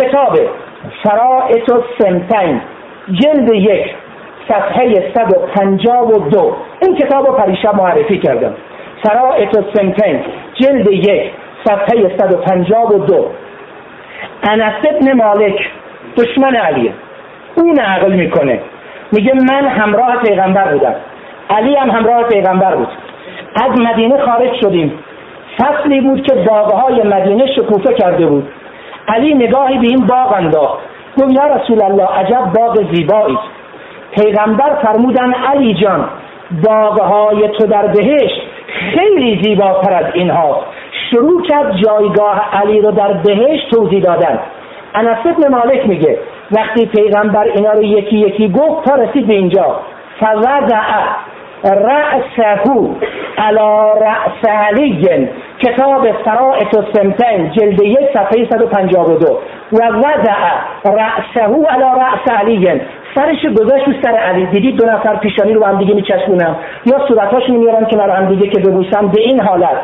کتاب فرائط و سمتین جلد یک صفحه 152 این کتاب رو پریشب معرفی کردم. فرائط و سمتین جلد یک صفحه 152 انس ابن مالک دشمن علیه اون عقل می‌کنه. میگه من همراه پیغمبر بودم. علی هم همراه پیغمبر بود. از مدینه خارج شدیم. فصلی بود که باغهای مدینه شکوفه کرده بود. علی نگاهی به این باغ انداخت. گفت یا رسول الله عجب باغ زیبایی پیغمبر فرمودن علی جان باغهای تو در بهشت خیلی زیباتر از اینها شروع کرد جایگاه علی رو در بهشت توضیح دادن. انس ابن مالک میگه وقتی پیغمبر اینا رو یکی یکی گفت تا رسید به اینجا. فوضع رأسه علا رأس علی. کتاب فرائط و سمتین جلد یک صفحه 152 و وضع رأسه علا رأس علی. سرش گذاشت رو سر علی. دیدید دو نفر پیشانی رو هم دیگه میچسبونم یا صورتاشون میارن کنار هم دیگه که ببوسم به این حالت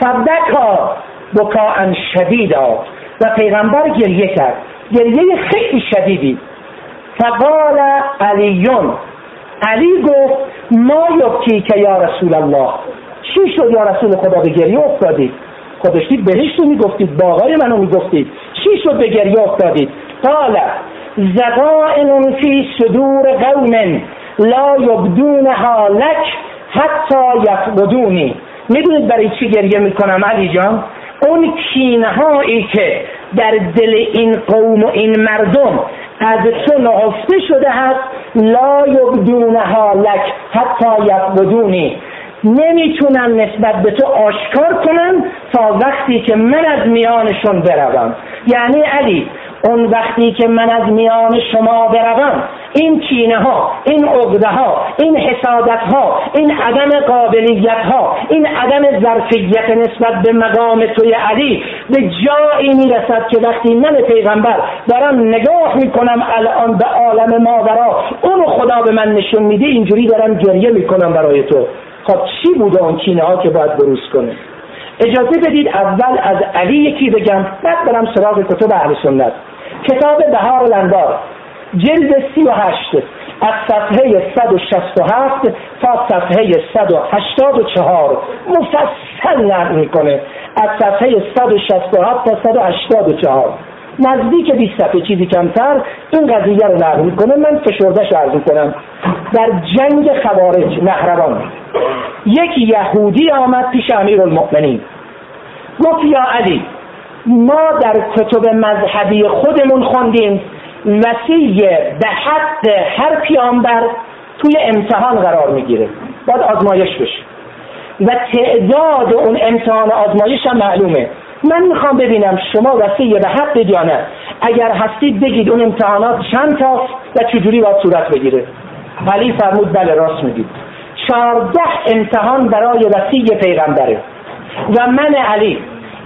صدقا بکا شدیدا. و پیغمبر گریه کرد. گریه خیلی شدیدی. فقال علیون علی گفت ما یبکی که یا رسول الله. چی شد یا رسول خدا به گریه افتادید؟ خودشتید بهشت رو می‌گفتید باقای منو می‌گفتید. چی شد به گریه افتادید؟ قال زقائن فی صدور قوم لا یبدونها لک حتی یفقدونی. می‌دونید برای چی گریه می‌کنم علی جان؟ اون کینهایی که در دل این قوم و این مردم از تو نهفته شده هست لا یبدونها لک حتی یقبدونی نمی‌تونن نسبت به تو آشکار کنن تا وقتی که من از میانشون بروم. یعنی علی اون وقتی که من از میان شما بروم این کینه ها این عقده ها این حسادت ها این عدم قابلیت ها این عدم ظرفیت نسبت به مقام توی علی به جایی می‌رسد که وقتی من پیغمبر دارم نگاه می‌کنم الان به عالم ماورا اون خدا به من نشون میده اینجوری دارم گریه می‌کنم برای تو. خب چی بوده اون کینه ها که باید بروز کنه؟ اجازه بدید اول از علی یکی بگم بعد برم سراغ کتب اهل سنت. کتاب بهار الانوار جلد سی و هشت از صفحه 167 تا صفحه 184 مفصل نقل می‌کنه. از صفحه 167 تا 184 نزدیک 20 صفحه چیزی کمتر. این قضیه رو نقل می‌کنه. من فشردش عرض کنم در جنگ خوارج نهروان یک یهودی آمد پیش امیر المؤمنین گفت یا علی ما در کتب مذهبی خودمون خوندیم. وسیع به حد هر پیامبر توی امتحان قرار می‌گیره. باید آزمایش بشه. و تعداد اون امتحان آزمایش هم معلومه. من می‌خوام ببینم شما وسیع به حد یا نه. اگر هستید بگید اون امتحانات چند تا و چجوری باید صورت بگیره. علی فرمود بله راست میگید. چهارده امتحان برای وسیع پیغمبره. و من علی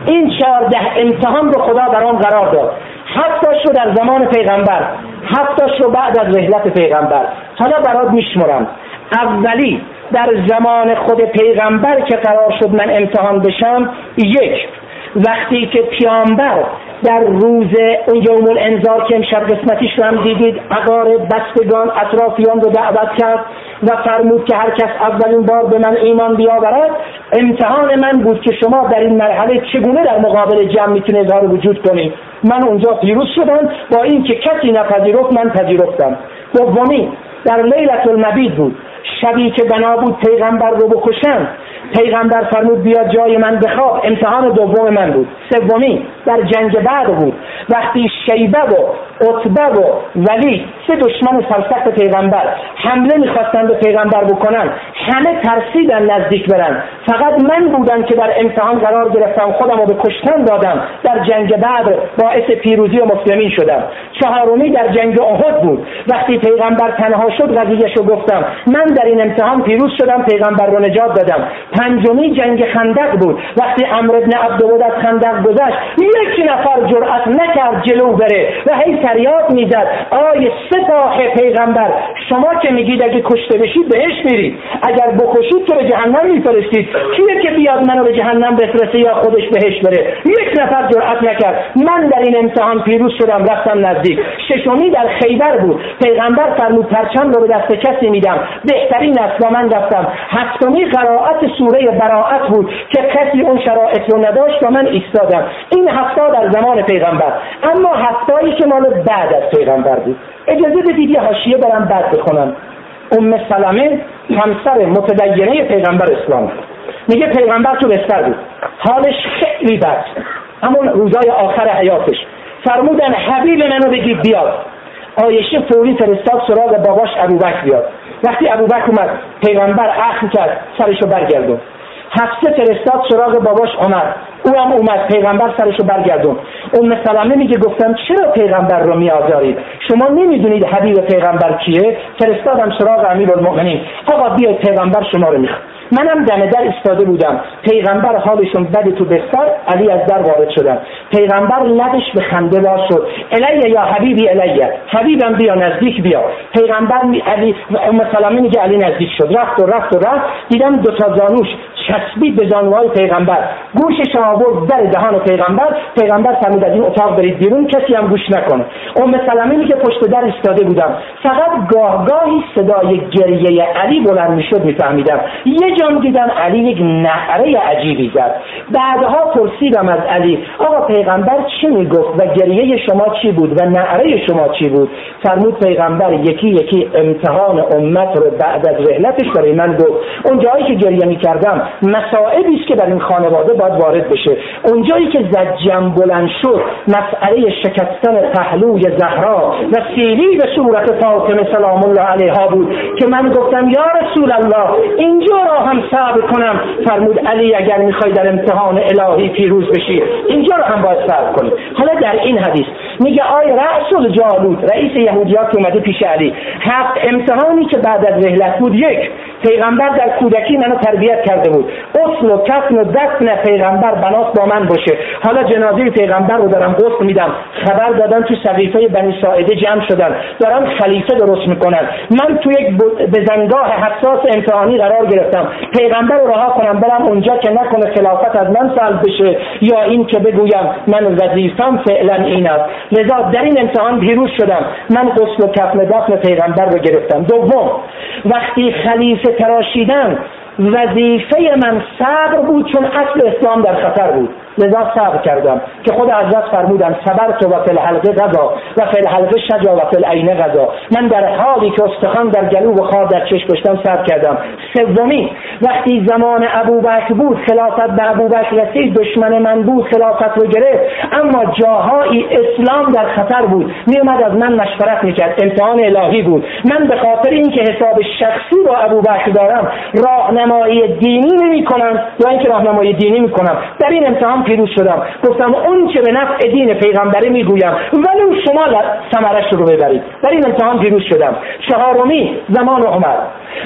این چهارده امتحان رو خدا آن قرار داد. هفتاش رو در زمان پیغمبر هفتاش رو بعد از رحلت پیغمبر. حالا برات میشمرم. اولی در زمان خود پیغمبر که قرار شد من امتحان بشم یک وقتی که پیامبر در روز اون یوم الانذار که امشب قسمتیش رو هم دیدید اقار بستگان اطرافیان رو دعوت کرد و فرمود که هر کس اولین بار به من ایمان بیاورد امتحان من بود که شما در این مرحله چگونه در مقابل جمع می‌تونه اظهار وجود کنید. من اونجا پیروز شدم. با اینکه کسی نپذیرفت من پذیرفتم. دومی در لیلت المبید بود. شبی که بنا بود پیغمبر رو بکشن پیغمبر فرمود بیا جای من بخواب امتحان دوم من بود. سومی در جنگ بعد بود. وقتی شیبه و عتبه و ولی سه دشمن سرسخت پیغمبر؟ حمله می‌خواستن به پیغمبر بکنن. همه ترسیدن نزدیک برن. فقط من بودم که در امتحان قرار گرفتم خودم رو به کشتن دادم. در جنگ بعد باعث پیروزی و مسلمین شدم. چهارمی در جنگ احد بود. وقتی پیغمبر تنها شد قضیهش رو گفتم. من در این امتحان پیروز شدم پیغمبر رو نجات دادم. پنجمی جنگ خندق بود. وقتی امر ابن عبدالود از خندق گذشت یک نفر جرأت نکرد جلو بره و هی فریاد می‌زد. آی سپاه پیغمبر شما که میگید اگه کشته بشید بهش میرید. اگر بکشید که به جهنم میفرستید. کیه که بیاد منو به جهنم بفرسته یا خودش بهش بره؟ یک نفر جرأت نکرد. من در این امتحان پیروز شدم رفتم نزدیک. ششمی در خیبر بود. پیغمبر فرمود پرچم رو به دست کسی میدم. بهترین است با من رفتم. هفتمی قرائت سوره براعت بود که کسی اون شرایط رو نداشت و من ایستادم. این هفتا در زمان پیغمبر. اما هفتایی که مال بعد از پیغمبر بود. اجازه بدید یه حاشیه برم بعد بخونم. ام سلمه همسر متدینه پیغمبر اسلام میگه پیغمبر تو بستر بود. حالش خیلی بد. همون روزای آخر حیاتش. فرمودن حبیب منو بگید بیاد. آیشه فوری فرستاد سراغ باباش ابوبکر بیاد. وقتی ابوبکر اومد پیغمبر اخم کرد سرشو برگردون. هفته فرستاد سراغ باباش آمد او هم اومد پیغمبر سرشو برگردون. اون سلمه میگه گفتم چرا پیغمبر رو میآزارید؟ شما نمی‌دونید حبیب پیغمبر کیه؟ فرستادم سراغ امیر المؤمنین آقا بیاید پیغمبر شما رو می‌خواد. منم دم در ایستاده بودم. پیغمبر حالشون بد تو بستر علی از در وارد شدن. پیغمبر لبش به خنده باز شد. الیه یا حبیبی الیه. حبیبم بیا نزدیک بیا. پیغمبر علی ام سلمه میگه علی نزدیک شد. رفت و رفت و رفت. دیدم دو تا زانوش چسبید به زانوهای پیغمبر. گوشش آورد در دهان پیغمبر. پیغمبر فرمود از این اتاق برید بیرون کسی هم گوش نکنه. ام سلمه میگه پشت در ایستاده بودم. فقط گاهگاهی صدای گریه علی بلند می‌شد میفهمیدم. یه جام دیدم علی یک نعره عجیبی زد. بعدها پرسیدم از علی آقا پیغمبر چی می‌گفت و گریه شما چی بود و نعره شما چی بود؟ فرمود پیغمبر یکی یکی امتحان امت رو بعد از رحلتش برای من گفت. اون جایی که گریه می‌کردم مسائبی است که در این خانواده باید وارد بشه. اونجایی که زجم بلند شد مسئله شکستن پهلوی زهرا و سیلی به صورت فاطمه سلام الله علیها بود که من گفتم یا رسول الله اینجا را هم صبر کنم. فرمود علی اگر می‌خوای در امتحان الهی پیروز بشی اینجا را هم باید صبر کنی. حالا در این حدیث میگه آی رسول جالود رئیس یهودیات اومده پیش علی. هفت امتحانی که بعد از رحلت بود یک پیغمبر در کودکی منو تربیت کرده بود. اصل و کفن و دفن پیغمبر بنات با من باشه. حالا جنازه پیغمبر رو دارم غسل میدم. خبر دادن تو سقیفه بنی ساعده جمع شدن. دارم خلیفه درست می‌کنن. من تو یک بزنگاه حساس امتحانی قرار گرفتم. پیغمبر رو رها کنم برم اونجا که نکنه خلافت از من سلب بشه یا این که بگویم من وظیفم فعلا این است. لذا در این امتحان پیروز شدم. من غسل و کفن دفن پیغمبر رو گرفتم. دوم وقتی خلیفه تراشیدن وظیفه من صبر بود چون اصل اسلام در خطر بود. لذا صبر کردم که خود حضرت فرمودن صبر تو و فی الحلقه غذا و فی الحلقه شجا و فی العین غذا. من در حالی که استخوان در گلو و خواب در چشم داشتم صبر کردم. سومی وقتی زمان ابوبکر بود خلافت به ابوبکر رسید دشمن من بود خلافت رو گرفت. اما جاهایی اسلام در خطر بود. میومد از من مشورت می‌کرد. امتحان الهی بود. من به خاطر اینکه حساب شخصی با ابوبکر دارم راهنمایی دینی نمی کنم یا اینکه راهنمایی دینی می‌کنم. در این امتحان پیروز شدم. گفتم اون که به نفع دین پیغمبری می‌گویم. ولی شما ثمرش رو ببرید. در این امتحان پیروز شدم. چهارمی زمان عمر.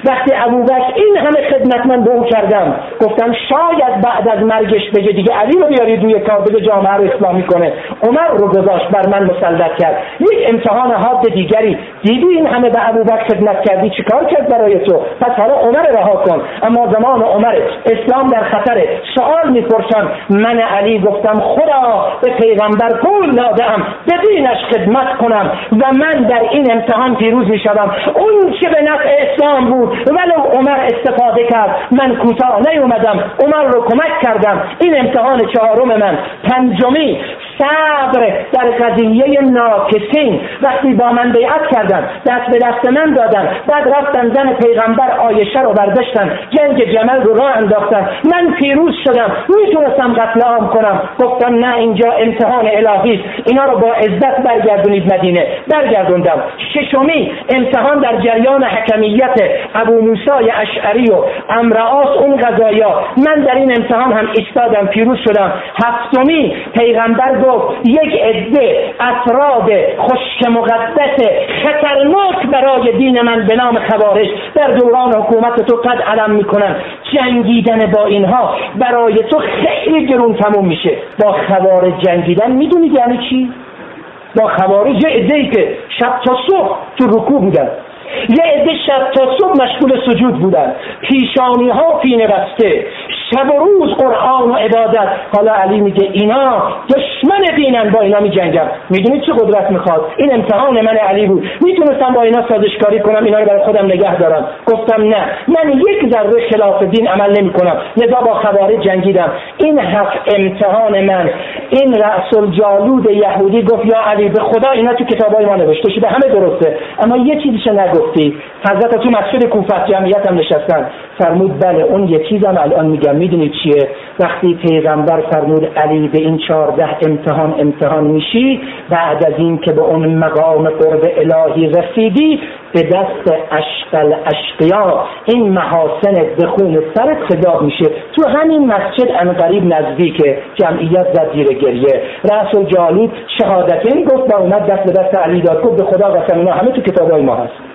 وقتی ابوبکر این همه خدمت من به او کردم گفتم شاید بعد از مرگش بگه دیگه علی رو بیارید روی کار بگه جامعه رو اسلامی کنه عمر رو گذاشت بر من مسلط کرد. یک امتحان حاد دیگری. دیدی این همه به ابوبکر خدمت کردی؟ چیکار کرد برای تو؟ پس حالا عمر رها کن. اما زمان عمر اسلام در خطره. سوال می‌پرسم من علی گفتم خدا به پیغمبر قول دادم به دینش خدمت کنم و من در این امتحان پیروز می‌شوم. اون که به نفع اسلام بود ولو عمر استفاده کرد من کوتاه نیومدم عمر رو کمک کردم این امتحان چهارم من. پنجمی صبر در قضیه ناکسین. وقتی با من بیعت کردن دست به دست من دادن بعد رفتن زن پیغمبر آیشه رو برداشتن جنگ جمل رو راه انداختن من پیروز شدم می‌تونستم قتل کنم گفتم نه اینجا امتحان الهی اینا رو با عزت برگردونید مدینه. برگردوندم. ششمی امتحان در جریان حکمیت ابو موسی اشعری و امرعاس اون غذایا من در این امتحان هم ایستادم پیروز شدم. هفتمی پیغمبر گفت یک عده افراد خشک مقدس خطرناک برای دین من به نام خوارج در دوران حکومت تو قد علم می‌کنن. جنگیدن با اینها برای تو خیلی گرون تموم میشه. با خوارج جنگیدن می‌دونید یعنی چی؟ با خوارج یه ای که شب تا صبح تو رکوع بودن. یه عده شب تا صبح مشغول سجود بودن. پیشانی ها پینه بسته. شب و روز قرآن و عبادت. حالا علی میگه اینا دشمن دینن با اینا میجنگم. می‌دونید چه قدرت می‌خواد؟ این امتحان من علی بود. می‌تونستم با اینا سازشکاری کنم اینا رو برای خودم نگه دارم. گفتم نه. من یک ذره خلاف دین عمل نمی کنم لذا با خوارج جنگیدم. این حق امتحان من. این رأس الجالود یهودی گفت یا علی به خدا اینا تو کتابای ما نوشته شده. همه درسته. اما یه چیزیش نگفتی. حضرت تو مسجد کوفت جمعیت هم نشستن. فرمود بله اون یه چیزم الان میگم. می‌دونید چیه؟ وقتی پیغمبر فرمود علی به این چهارده امتحان امتحان میشی بعد از این که به اون مقام قرب الهی رسیدی به دست اشقل اشقیا این محاسن به خون سرت خداب میشه. تو همین مسجد انقریب نزدیک جمعیت زد زیر گریه. رسول جالود شهادتین گفت با اومد دست به دست علی داد. گفت به خدا قسم اینا همه تو کتابای ما هست.